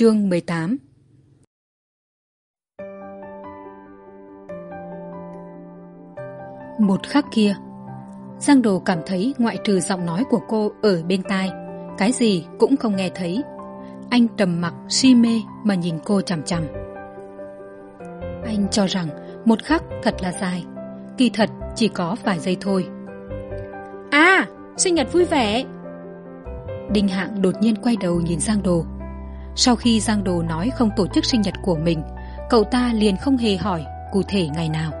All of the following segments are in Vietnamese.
Chương mười tám. Một khắc kia Giang Đồ cảm thấy ngoại trừ giọng nói của cô ở bên tai Cái gì cũng không nghe thấy. Anh trầm mặc si mê mà nhìn cô chằm chằm. Anh cho rằng một khắc thật là dài Kỳ thật chỉ có vài giây thôi. À, sinh nhật vui vẻ. Đinh Hạng đột nhiên quay đầu nhìn Giang Đồ sau khi Giang Đồ nói không tổ chức sinh nhật của mình Cậu ta liền không hề hỏi cụ thể ngày nào.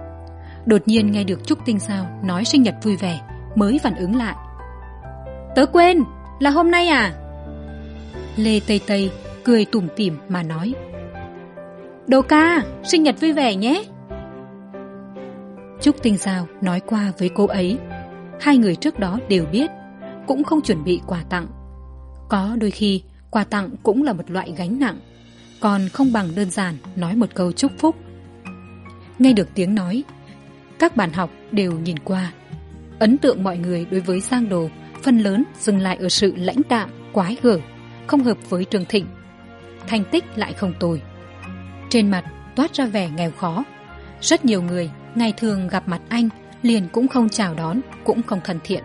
Đột nhiên nghe được Trúc Tinh Sao nói sinh nhật vui vẻ Mới phản ứng lại. Tớ quên, là hôm nay à? Lê Tây Tây cười tủm tỉm mà nói. Đồ ca, sinh nhật vui vẻ nhé. Trúc Tinh Sao nói qua với cô ấy. Hai người trước đó đều biết Cũng không chuẩn bị quà tặng. Có đôi khi quà tặng cũng là một loại gánh nặng Còn không bằng đơn giản nói một câu chúc phúc. Nghe được tiếng nói Các bạn học đều nhìn qua. Ấn tượng mọi người đối với Giang Đồ Phần lớn dừng lại ở sự lãnh đạm, quái gở Không hợp với Trường Thịnh. Thành tích lại không tồi. Trên mặt toát ra vẻ nghèo khó. Rất nhiều người ngày thường gặp mặt anh liền cũng không chào đón cũng không thân thiện.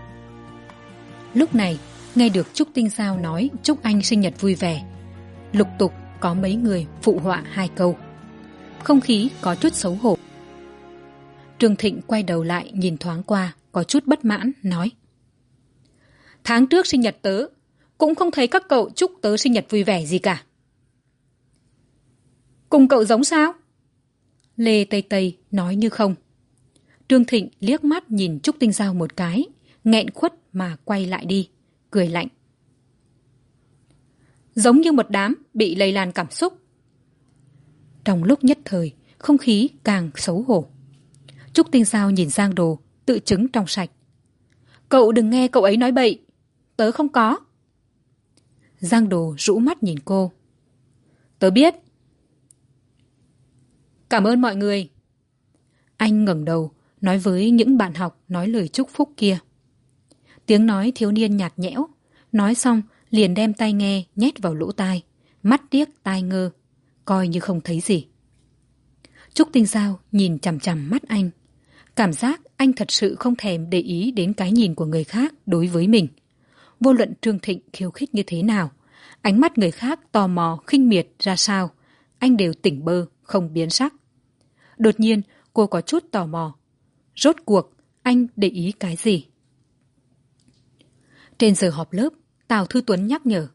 Lúc này nghe được trúc tinh giao nói chúc anh sinh nhật vui vẻ. Lục tục có mấy người phụ họa hai câu. Không khí có chút xấu hổ. Trương thịnh quay đầu lại nhìn thoáng qua, có chút bất mãn, nói. Tháng trước sinh nhật tớ, cũng không thấy các cậu chúc tớ sinh nhật vui vẻ gì cả. Cùng cậu giống sao? Lê tây tây nói như không. Trương thịnh liếc mắt nhìn trúc tinh giao một cái, nghẹn khuất mà quay lại đi cười lạnh. Giống như một đám bị lây lan cảm xúc. Trong lúc nhất thời, không khí càng xấu hổ. Trúc tinh giao nhìn giang đồ, tự chứng trong sạch. Cậu đừng nghe cậu ấy nói bậy, tớ không có. Giang đồ rũ mắt nhìn cô. Tớ biết. Cảm ơn mọi người. Anh ngẩng đầu, nói với những bạn học nói lời chúc phúc kia tiếng nói thiếu niên nhạt nhẽo. Nói xong, liền đem tai nghe nhét vào lỗ tai. Mắt điếc tai ngơ. Coi như không thấy gì. Trúc tinh giao nhìn chằm chằm mắt anh. Cảm giác anh thật sự không thèm để ý đến cái nhìn của người khác đối với mình. Vô luận trương thịnh khiêu khích như thế nào, ánh mắt người khác tò mò, khinh miệt ra sao, anh đều tỉnh bơ, không biến sắc. Đột nhiên, cô có chút tò mò. Rốt cuộc, anh để ý cái gì? Trên giờ họp lớp, tào thư tuấn nhắc nhở.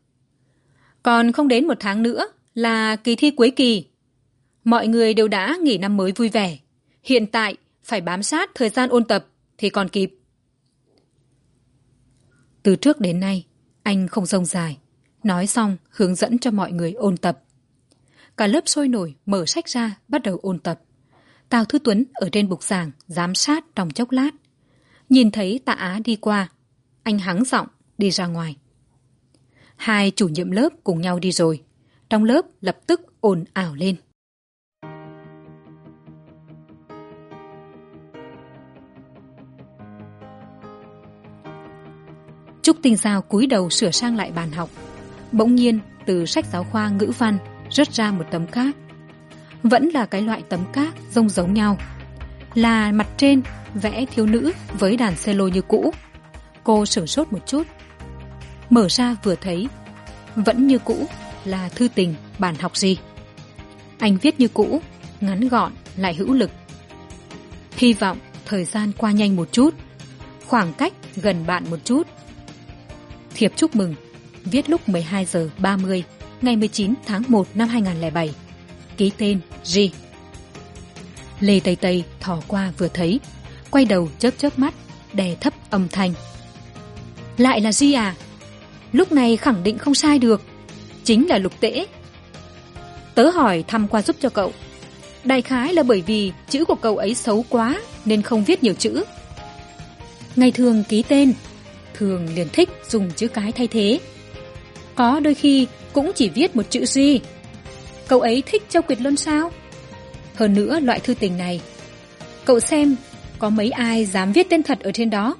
Còn không đến một tháng nữa là kỳ thi cuối kỳ. Mọi người đều đã nghỉ năm mới vui vẻ. Hiện tại, phải bám sát thời gian ôn tập thì còn kịp. Từ trước đến nay, anh không rông dài. Nói xong, hướng dẫn cho mọi người ôn tập. Cả lớp sôi nổi, mở sách ra, bắt đầu ôn tập. Tào thư tuấn ở trên bục giảng giám sát trong chốc lát. Nhìn thấy tạ á đi qua anh hắng giọng đi ra ngoài. Hai chủ nhiệm lớp cùng nhau đi rồi. Trong lớp lập tức ồn ào lên. Trúc tinh giao cúi đầu sửa sang lại bàn học. Bỗng nhiên, từ sách giáo khoa ngữ văn rớt ra một tấm cát vẫn là cái loại tấm cát rông giống nhau. Là mặt trên vẽ thiếu nữ với đàn cello như cũ cô sửng sốt một chút. Mở ra vừa thấy vẫn như cũ là thư tình bản học gì. Anh viết như cũ ngắn gọn lại hữu lực. Hy vọng thời gian qua nhanh một chút khoảng cách gần bạn một chút. Thiệp chúc mừng viết lúc hai giờ ba mươi ngày chín tháng một năm hai nghìn bảy. Ký tên G. Lê Tây Tây thò qua vừa thấy, quay đầu chớp chớp mắt, đè thấp âm thanh. Lại là di à? Lúc này khẳng định không sai được. Chính là lục tễ. Tớ hỏi thăm qua giúp cho cậu. Đại khái là bởi vì chữ của cậu ấy xấu quá nên không viết nhiều chữ. Ngày thường ký tên, thường liền thích dùng chữ cái thay thế. Có đôi khi cũng chỉ viết một chữ G cậu ấy thích châu Kiệt Luân sao? Hơn nữa loại thư tình này, cậu xem có mấy ai dám viết tên thật ở trên đó.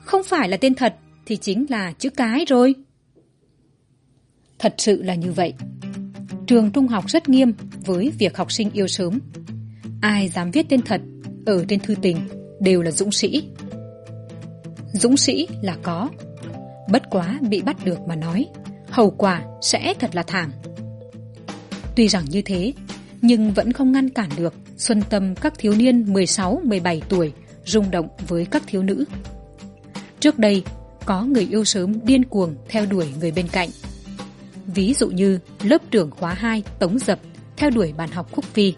Không phải là tên thật thì chính là chữ cái rồi. Thật sự là như vậy. trường trung học rất nghiêm với việc học sinh yêu sớm. Ai dám viết tên thật ở trên thư tình đều là dũng sĩ. Dũng sĩ là có. Bất quá bị bắt được mà nói, hậu quả sẽ thật là thảm. Tuy rằng như thế, nhưng vẫn không ngăn cản được xuân tâm các thiếu niên mười sáu, mười bảy tuổi rung động với các thiếu nữ. Trước đây có người yêu sớm điên cuồng theo đuổi người bên cạnh. Ví dụ như lớp trưởng khóa hai tống dập theo đuổi bàn học khúc phi,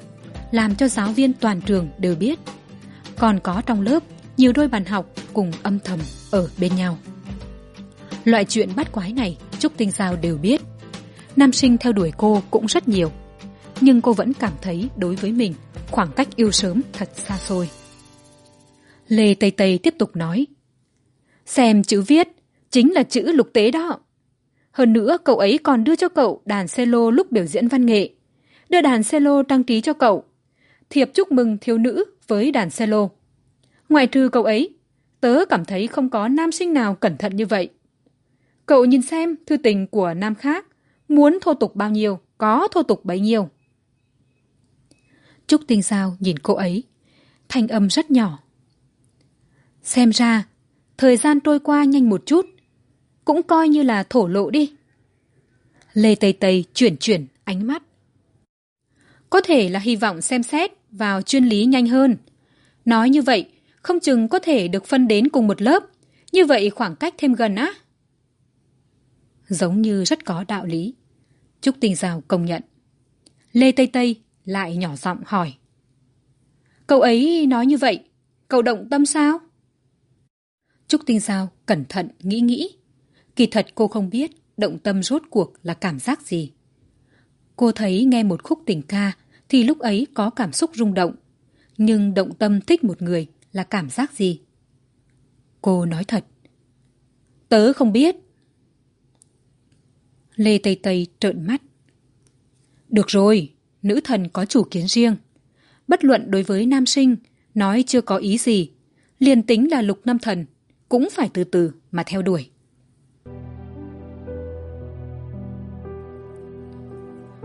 làm cho giáo viên toàn trường đều biết. Còn có trong lớp, nhiều đôi bàn học cùng âm thầm ở bên nhau. Loại chuyện bắt quái này, trúc tinh giao đều biết. Nam sinh theo đuổi cô cũng rất nhiều, nhưng cô vẫn cảm thấy đối với mình, khoảng cách yêu sớm thật xa xôi. Lê tây tây tiếp tục nói xem chữ viết, chính là chữ lục tế đó. Hơn nữa, cậu ấy còn đưa cho cậu đàn cello lúc biểu diễn văn nghệ. Đưa đàn cello trang trí cho cậu. Thiệp chúc mừng thiếu nữ với đàn cello. Ngoài trừ cậu ấy, tớ cảm thấy không có nam sinh nào cẩn thận như vậy. Cậu nhìn xem thư tình của nam khác, muốn thô tục bao nhiêu, có thô tục bấy nhiêu. Trúc tinh sao nhìn cô ấy, thanh âm rất nhỏ. Xem ra thời gian trôi qua nhanh một chút. Cũng coi như là thổ lộ đi. Lê tây tây chuyển chuyển ánh mắt. Có thể là hy vọng xem xét vào chuyên lý nhanh hơn. Nói như vậy, không chừng có thể được phân đến cùng một lớp. Như vậy khoảng cách thêm gần á. Giống như rất có đạo lý. Trúc tinh giao công nhận. Lê tây tây lại nhỏ giọng hỏi. Cậu ấy nói như vậy, cậu động tâm sao? Trúc tinh giao cẩn thận nghĩ nghĩ. Kỳ thật cô không biết động tâm rốt cuộc là cảm giác gì. Cô thấy nghe một khúc tình ca thì lúc ấy có cảm xúc rung động, nhưng động tâm thích một người là cảm giác gì? Cô nói thật. Tớ không biết. Lê tây tây trợn mắt. Được rồi, nữ thần có chủ kiến riêng. Bất luận đối với nam sinh, nói chưa có ý gì, liền tính là lục năm thần cũng phải từ từ mà theo đuổi.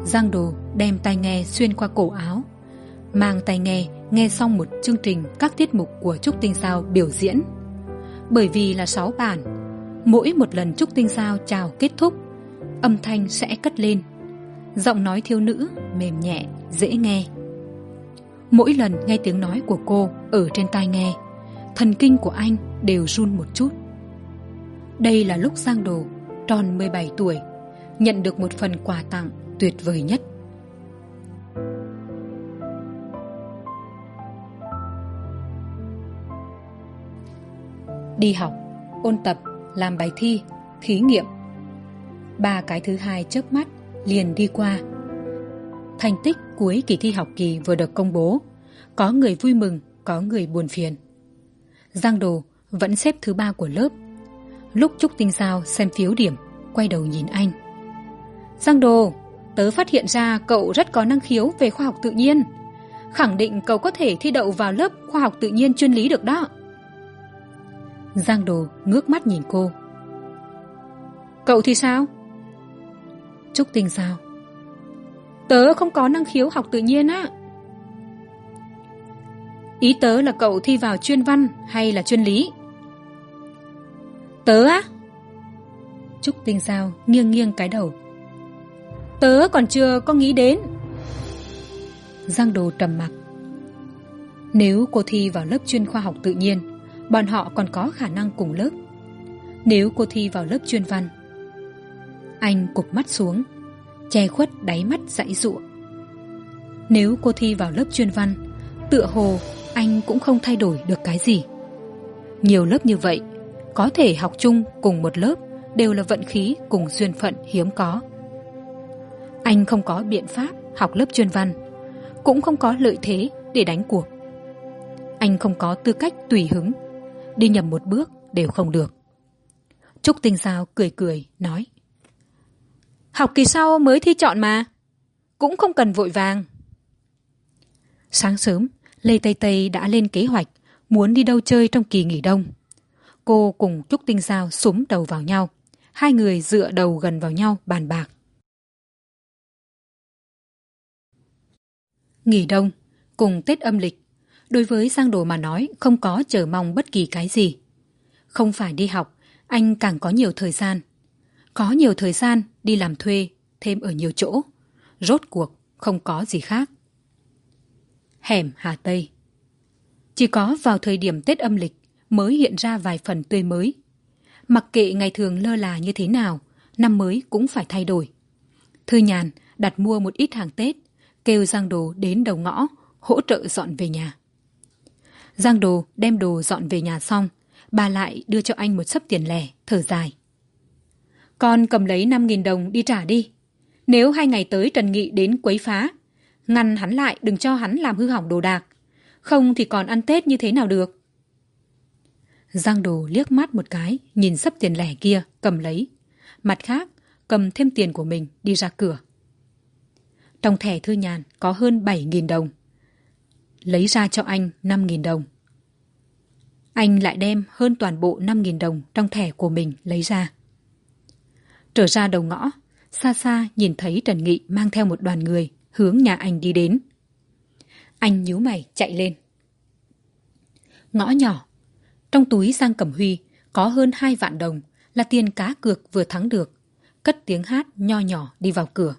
Giang đồ đem tai nghe xuyên qua cổ áo, mang tai nghe nghe xong một chương trình các tiết mục của trúc tinh sao biểu diễn. Bởi vì là sáu bản, mỗi một lần trúc tinh sao chào kết thúc, âm thanh sẽ cất lên. Giọng nói thiếu nữ mềm nhẹ, dễ nghe. Mỗi lần nghe tiếng nói của cô ở trên tai nghe thần kinh của anh đều run một chút. Đây là lúc giang đồ, tròn mười bảy tuổi, nhận được một phần quà tặng tuyệt vời nhất. Đi học, ôn tập, làm bài thi, thí nghiệm. Ba cái thứ hai chớp mắt, liền đi qua. Thành tích cuối kỳ thi học kỳ vừa được công bố. Có người vui mừng, có người buồn phiền giang đồ vẫn xếp thứ ba của lớp. Lúc trúc tinh sao xem phiếu điểm, quay đầu nhìn anh. Giang đồ, tớ phát hiện ra cậu rất có năng khiếu về khoa học tự nhiên. Khẳng định cậu có thể thi đậu vào lớp khoa học tự nhiên chuyên lý được đó. Giang đồ ngước mắt nhìn cô. Cậu thì sao? Trúc tinh sao tớ không có năng khiếu học tự nhiên á ý tớ là cậu thi vào chuyên văn hay là chuyên lý? Tớ á? Trúc tinh sao nghiêng nghiêng cái đầu. Tớ còn chưa có nghĩ đến. Giang đồ trầm mặc. Nếu cô thi vào lớp chuyên khoa học tự nhiên, bọn họ còn có khả năng cùng lớp. Nếu cô thi vào lớp chuyên văn, anh cụp mắt xuống, che khuất đáy mắt dãy giụa nếu cô thi vào lớp chuyên văn, tựa hồ anh cũng không thay đổi được cái gì. Nhiều lớp như vậy, có thể học chung cùng một lớp đều là vận khí cùng duyên phận hiếm có. Anh không có biện pháp học lớp chuyên văn, cũng không có lợi thế để đánh cuộc. Anh không có tư cách tùy hứng, đi nhầm một bước đều không được. Trúc tinh giao cười cười, nói, học kỳ sau mới thi chọn mà, cũng không cần vội vàng. Sáng sớm lê tây tây đã lên kế hoạch, muốn đi đâu chơi trong kỳ nghỉ đông. Cô cùng trúc tinh giao súng đầu vào nhau. Hai người dựa đầu gần vào nhau, bàn bạc. Nghỉ đông, cùng tết âm lịch. Đối với giang đồ mà nói, không có chờ mong bất kỳ cái gì. Không phải đi học, anh càng có nhiều thời gian. Có nhiều thời gian đi làm thuê, thêm ở nhiều chỗ. Rốt cuộc, không có gì khác hẻm hà tây. Chỉ có vào thời điểm tết âm lịch mới hiện ra vài phần tươi mới. Mặc kệ ngày thường lơ là như thế nào, năm mới cũng phải thay đổi. Thư nhàn đặt mua một ít hàng tết, kêu giang đồ đến đầu ngõ, hỗ trợ dọn về nhà. Giang đồ đem đồ dọn về nhà xong, bà lại đưa cho anh một sấp tiền lẻ, thở dài. Con cầm lấy năm nghìn đồng đi trả đi. Nếu hai ngày tới trần nghị đến quấy phá ngăn hắn lại, đừng cho hắn làm hư hỏng đồ đạc. Không thì còn ăn tết như thế nào được? Giang đồ liếc mắt một cái, nhìn sấp tiền lẻ kia, cầm lấy. Mặt khác, cầm thêm tiền của mình, đi ra cửa. Trong thẻ thư nhàn có hơn bảy nghìn đồng. Lấy ra cho anh năm nghìn đồng. Anh lại đem hơn toàn bộ năm nghìn đồng trong thẻ của mình lấy ra. Trở ra đầu ngõ, xa xa nhìn thấy trần nghị mang theo một đoàn người hướng nhà anh đi đến. Anh nhíu mày chạy lên. Ngõ nhỏ, trong túi giang cẩm huy có hơn hai vạn đồng là tiền cá cược vừa thắng được, cất tiếng hát nho nhỏ đi vào cửa.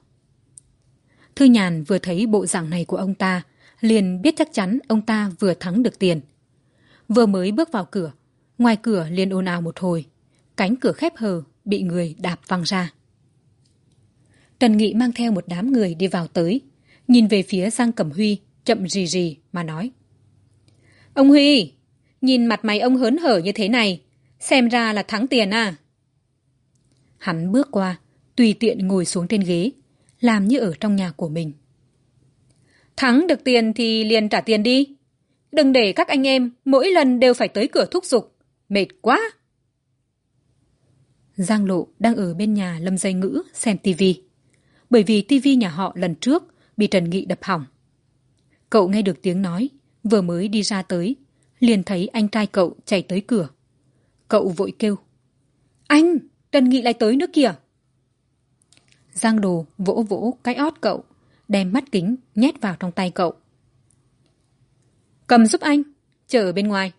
Thư nhàn vừa thấy bộ dạng này của ông ta, liền biết chắc chắn ông ta vừa thắng được tiền. Vừa mới bước vào cửa, ngoài cửa liền ồn ào một hồi, cánh cửa khép hờ, bị người đạp văng ra. Trần nghị mang theo một đám người đi vào tới. Nhìn về phía giang cẩm huy, chậm rì rì mà nói. Ông huy, nhìn mặt mày ông hớn hở như thế này, xem ra là thắng tiền à. Hắn bước qua, tùy tiện ngồi xuống trên ghế, làm như ở trong nhà của mình. Thắng được tiền thì liền trả tiền đi. Đừng để các anh em mỗi lần đều phải tới cửa thúc giục. Mệt quá. Giang lộ đang ở bên nhà lâm dây ngữ xem tivi bởi vì tivi nhà họ lần trước bị trần nghị đập hỏng. Cậu nghe được tiếng nói, vừa mới đi ra tới, liền thấy anh trai cậu chạy tới cửa. Cậu vội kêu, anh, trần nghị lại tới nữa kìa. Giang đồ vỗ vỗ cái ót cậu, đem mắt kính nhét vào trong tay cậu. Cầm giúp anh, chờ ở bên ngoài.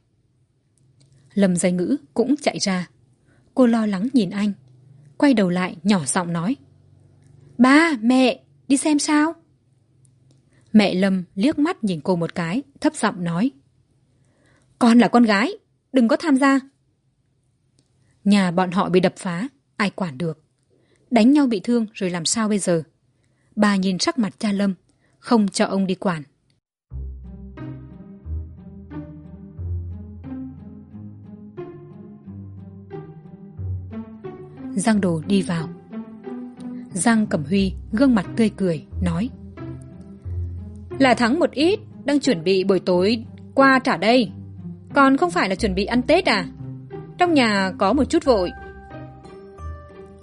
Lâm dây ngữ cũng chạy ra. Cô lo lắng nhìn anh, quay đầu lại nhỏ giọng nói ba, mẹ, đi xem sao? Mẹ lâm liếc mắt nhìn cô một cái, thấp giọng nói. Con là con gái, đừng có tham gia. Nhà bọn họ bị đập phá, ai quản được. Đánh nhau bị thương rồi làm sao bây giờ? Bà nhìn sắc mặt cha lâm, không cho ông đi quản. Giang đồ đi vào giang cẩm huy gương mặt tươi cười, nói. Là thắng một ít, đang chuẩn bị buổi tối qua trả đây. Còn không phải là chuẩn bị ăn tết à? Trong nhà có một chút vội.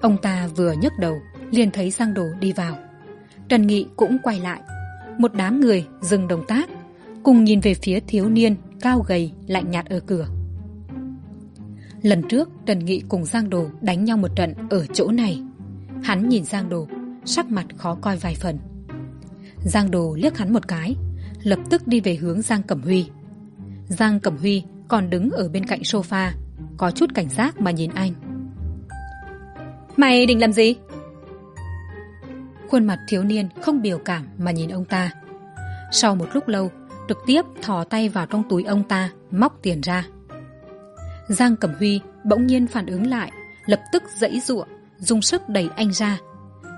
Ông ta vừa nhấc đầu, liền thấy giang đồ đi vào. Trần nghị cũng quay lại. Một đám người dừng động tác, cùng nhìn về phía thiếu niên cao gầy, lạnh nhạt ở cửa. Lần trước, trần nghị cùng giang đồ đánh nhau một trận ở chỗ này hắn nhìn giang đồ sắc mặt khó coi vài phần. Giang đồ liếc hắn một cái lập tức đi về hướng giang cẩm huy. Giang cẩm huy còn đứng ở bên cạnh sofa có chút cảnh giác mà nhìn anh. Mày định làm gì? Khuôn mặt thiếu niên không biểu cảm mà nhìn ông ta. Sau một lúc lâu trực tiếp thò tay vào trong túi ông ta móc tiền ra. Giang cẩm huy bỗng nhiên phản ứng lại lập tức dãy giụa dùng sức đẩy anh ra.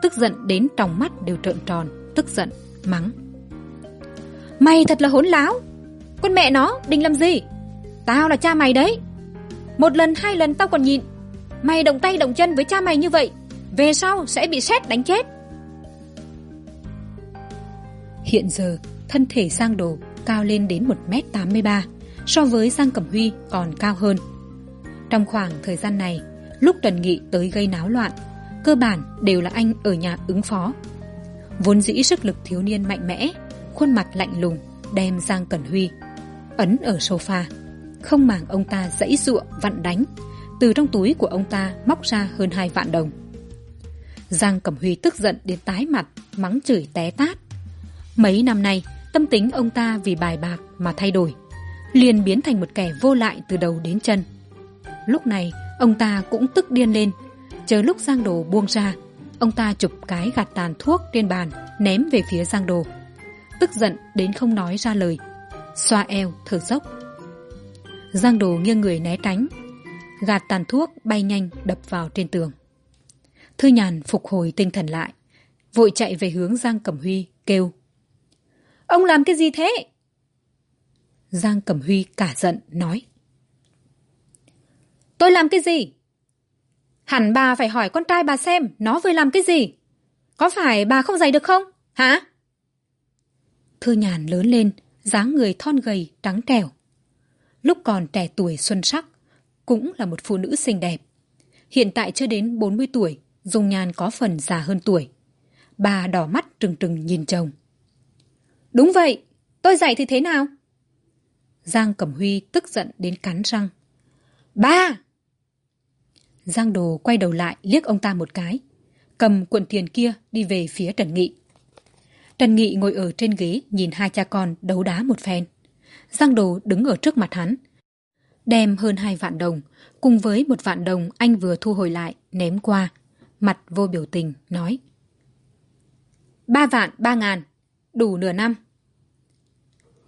Tức giận đến tròng mắt đều trợn tròn, tức giận, mắng. Mày thật là hỗn láo! Con mẹ nó, định làm gì? Tao là cha mày đấy! Một lần, hai lần tao còn nhịn. Mày động tay động chân với cha mày như vậy, về sau sẽ bị xét đánh chết. Hiện giờ, thân thể giang đồ cao lên đến một m tám mươi ba, so với giang cẩm huy còn cao hơn. Trong khoảng thời gian này lúc trần nghị tới gây náo loạn, cơ bản đều là anh ở nhà ứng phó. Vốn dĩ sức lực thiếu niên mạnh mẽ, khuôn mặt lạnh lùng, đem giang cẩn huy ấn ở sofa. Không màng ông ta dãy giụa vặn đánh. Từ trong túi của ông ta móc ra hơn hai vạn đồng. Giang cẩm huy tức giận đến tái mặt, mắng chửi té tát. Mấy năm nay, tâm tính ông ta vì bài bạc mà thay đổi, liền biến thành một kẻ vô lại từ đầu đến chân. Lúc này ông ta cũng tức điên lên. Chờ lúc giang đồ buông ra, ông ta chụp cái gạt tàn thuốc trên bàn, ném về phía giang đồ. Tức giận đến không nói ra lời. Xoa eo, thở dốc. Giang đồ nghiêng người né tránh. Gạt tàn thuốc bay nhanh đập vào trên tường. Thư nhàn phục hồi tinh thần lại, vội chạy về hướng giang cẩm huy, kêu. Ông làm cái gì thế? Giang cẩm huy cả giận, nói tôi làm cái gì? Hẳn bà phải hỏi con trai bà xem nó vừa làm cái gì. Có phải bà không dạy được không? Hả? Thư nhàn lớn lên, dáng người thon gầy, trắng trẻo. Lúc còn trẻ tuổi xuân sắc, cũng là một phụ nữ xinh đẹp. Hiện tại chưa đến bốn mươi tuổi, dung nhan có phần già hơn tuổi. Bà đỏ mắt trừng trừng nhìn chồng. Đúng vậy, tôi dạy thì thế nào? Giang cẩm huy tức giận đến cắn răng. Ba! Giang đồ quay đầu lại liếc ông ta một cái, cầm cuộn tiền kia đi về phía trần nghị. Trần nghị ngồi ở trên ghế nhìn hai cha con đấu đá một phen. Giang đồ đứng ở trước mặt hắn, đem hơn hai vạn đồng cùng với một vạn đồng anh vừa thu hồi lại ném qua, mặt vô biểu tình nói, ba vạn, ba ngàn, đủ nửa năm.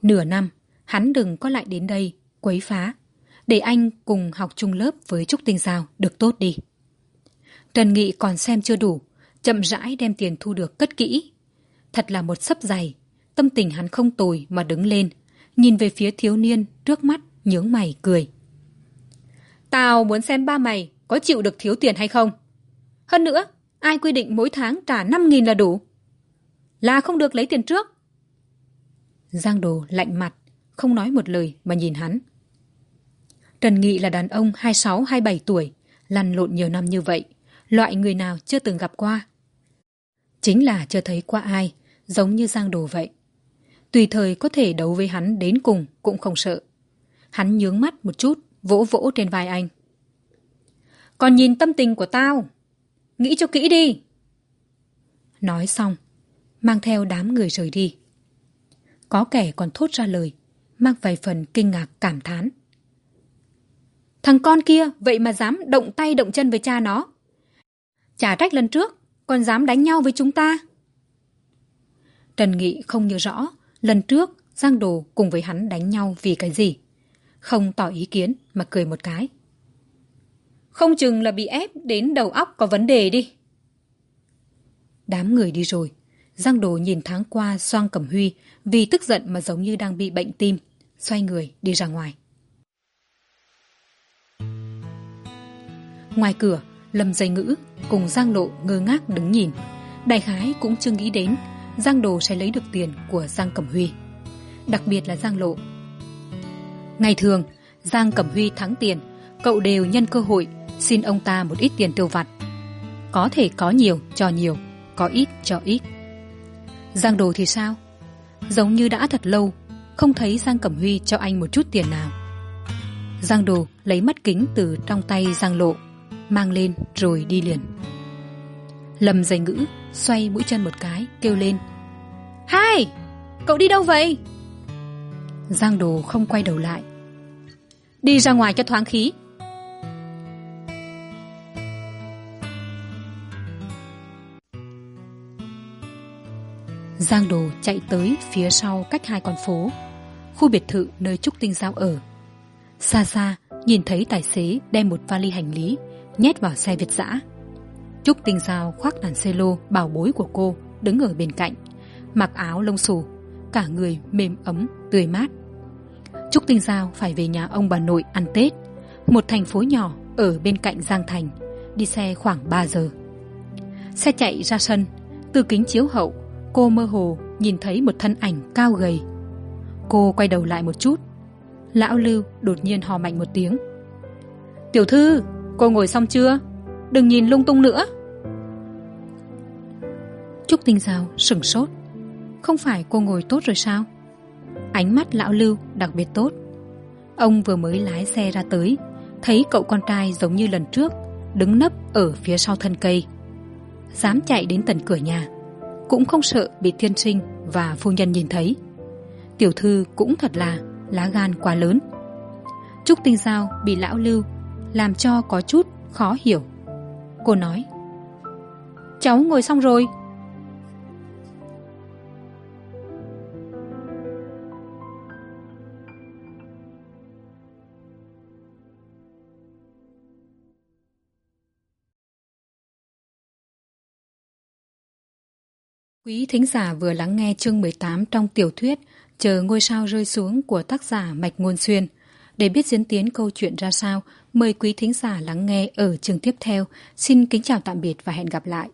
Nửa năm, hắn đừng có lại đến đây quấy phá để anh cùng học chung lớp với trúc tinh giao, được tốt đi. Trần nghị còn xem chưa đủ, chậm rãi đem tiền thu được cất kỹ. Thật là một sấp dày tâm tình hắn không tồi mà đứng lên, nhìn về phía thiếu niên, trước mắt, nhướng mày, cười. Tao muốn xem ba mày có chịu được thiếu tiền hay không? Hơn nữa, ai quy định mỗi tháng trả năm nghìn là đủ? Là không được lấy tiền trước. Giang đồ lạnh mặt, không nói một lời mà nhìn hắn trần nghị là đàn ông hai sáu, hai bảy tuổi, lăn lộn nhiều năm như vậy, loại người nào chưa từng gặp qua? Chính là chưa thấy qua ai, giống như giang đồ vậy. Tùy thời có thể đấu với hắn đến cùng cũng không sợ. Hắn nhướng mắt một chút, vỗ vỗ trên vai anh. Còn nhìn tâm tình của tao, nghĩ cho kỹ đi. Nói xong, mang theo đám người rời đi. Có kẻ còn thốt ra lời, mang vài phần kinh ngạc cảm thán thằng con kia, vậy mà dám động tay động chân với cha nó. Chả trách lần trước còn dám đánh nhau với chúng ta. Trần nghị không nhớ rõ, lần trước giang đồ cùng với hắn đánh nhau vì cái gì. Không tỏ ý kiến mà cười một cái. Không chừng là bị ép đến đầu óc có vấn đề đi. Đám người đi rồi. Giang đồ nhìn tháng qua xoang cẩm huy vì tức giận mà giống như đang bị bệnh tim, xoay người đi ra ngoài. Ngoài cửa, lâm dây ngữ cùng giang lộ ngơ ngác đứng nhìn. Đại khái cũng chưa nghĩ đến giang đồ sẽ lấy được tiền của giang cẩm huy. Đặc biệt là giang lộ. Ngày thường, giang cẩm huy thắng tiền, cậu đều nhân cơ hội xin ông ta một ít tiền tiêu vặt. Có thể có nhiều cho nhiều, có ít cho ít. Giang đồ thì sao? Giống như đã thật lâu, không thấy giang cẩm huy cho anh một chút tiền nào. Giang đồ lấy mắt kính từ trong tay giang lộ mang lên rồi đi liền. Lâm dày ngữ xoay mũi chân một cái kêu lên. Hai cậu đi đâu vậy? Giang đồ không quay đầu lại. Đi ra ngoài cho thoáng khí. Giang đồ chạy tới phía sau cách hai con phố khu biệt thự nơi trúc tinh giao ở. Xa xa nhìn thấy tài xế đem một vali hành lý nhét vào xe việt giã. Trúc tinh giao khoác đàn xe lô bảo bối của cô đứng ở bên cạnh, mặc áo lông xù, cả người mềm ấm, tươi mát. Trúc tinh giao phải về nhà ông bà nội ăn tết, một thành phố nhỏ ở bên cạnh giang thành, đi xe khoảng ba giờ. Xe chạy ra sân, từ kính chiếu hậu, cô mơ hồ nhìn thấy một thân ảnh cao gầy. Cô quay đầu lại một chút, lão lưu đột nhiên hò mạnh một tiếng. Tiểu thư cô ngồi xong chưa? Đừng nhìn lung tung nữa. Trúc tinh giao sửng sốt. Không phải cô ngồi tốt rồi sao? Ánh mắt lão lưu đặc biệt tốt. Ông vừa mới lái xe ra tới, thấy cậu con trai giống như lần trước, đứng nấp ở phía sau thân cây. Dám chạy đến tận cửa nhà, cũng không sợ bị thiên sinh và phu nhân nhìn thấy. Tiểu thư cũng thật là lá gan quá lớn. Trúc tinh giao bị lão lưu làm cho có chút khó hiểu cô nói, cháu ngồi xong rồi Quý thính giả vừa lắng nghe chương tám trong tiểu thuyết Chờ ngôi sao rơi xuống của tác giả Mạch Ngôn Xuyên. Để biết diễn tiến câu chuyện ra sao, mời quý thính giả lắng nghe ở chương tiếp theo. Xin kính chào tạm biệt và hẹn gặp lại.